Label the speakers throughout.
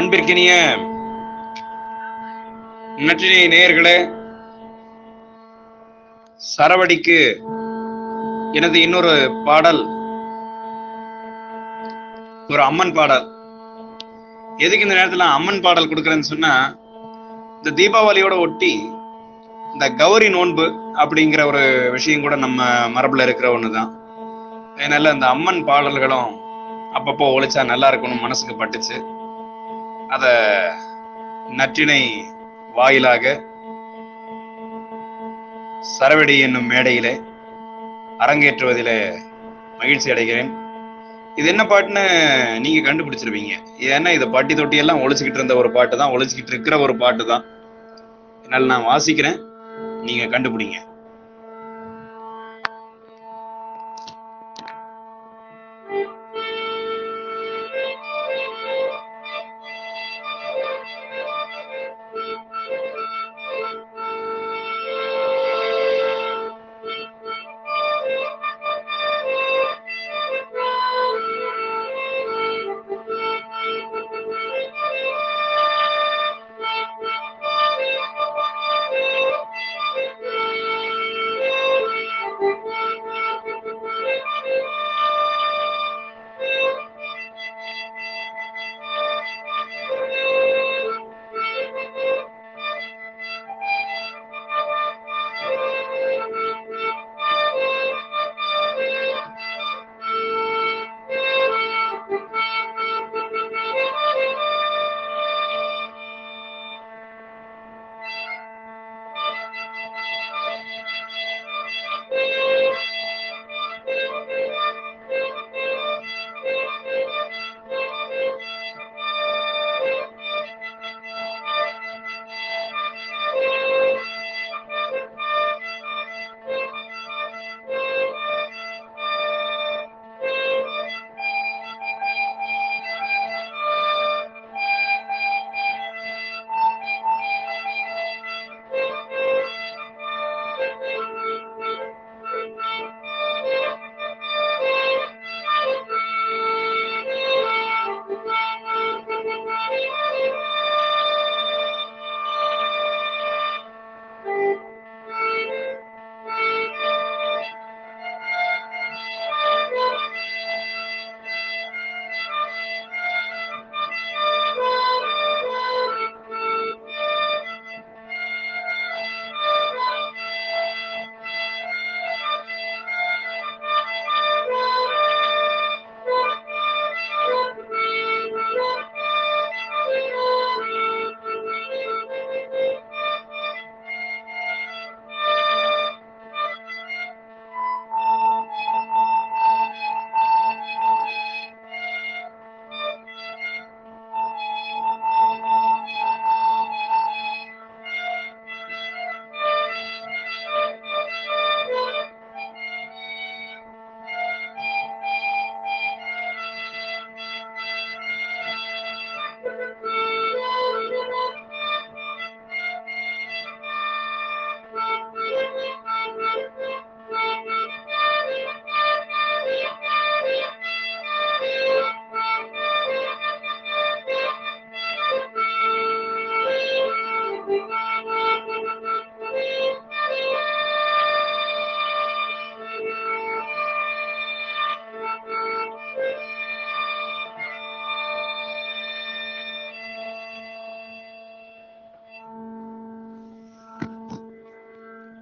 Speaker 1: அன்பிற்கினிய நற்றினை நேயர்களே சரவடிக்கு எனது இன்னொரு பாடல் ஒரு அம்மன் பாடல். எதுக்கு இந்த நேரத்துல அம்மன் பாடல் கொடுக்குறேன்னு சொன்னா இந்த தீபாவளியோட ஒட்டி இந்த கௌரி நோன்பு அப்படிங்கிற ஒரு விஷயம் கூட நம்ம மரபுல இருக்கிற ஒண்ணுதான். அதனால இந்த அம்மன் பாடல்களும் அப்பப்போ ஒழிச்சா நல்லா இருக்கும்னு மனசுக்கு பட்டுச்சு. அத நற்றினை வாயிலாக சரவெடி என்னும் மேடையிலே அரங்கேற்றுவதில் மகிழ்ச்சி அடைகிறேன். இது என்ன பாட்டுன்னு நீங்க கண்டுபிடிச்சிருவீங்க. ஏன்னா இதை பட்டி தொட்டி எல்லாம் ஒழிச்சுக்கிட்டு இருந்த ஒரு பாட்டு தான் ஒழிச்சுக்கிட்டு இருக்கிற ஒரு பாட்டு தான் என்னால் நான் வாசிக்கிறேன் நீங்க கண்டுபிடிங்க.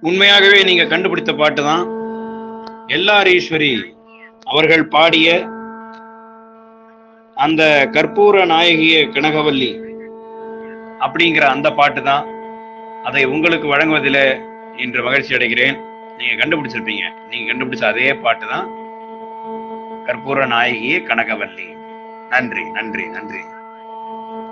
Speaker 1: உண்மையாகவே நீங்க கண்டுபிடித்த பாட்டு தான் எல்லாரீஸ்வரி அவர்கள் பாடிய அந்த கற்பூர நாயகிய கனகவல்லி அப்படிங்கிற அந்த பாட்டு தான் அதை உங்களுக்கு வழங்குவதில் இன்று மகிழ்ச்சி அடைகிறேன். நீங்க கண்டுபிடிச்சிருப்பீங்க. நீங்க கண்டுபிடிச்ச அதே பாட்டு தான் கற்பூர நாயகிய கனகவல்லி நன்றி நன்றி நன்றி.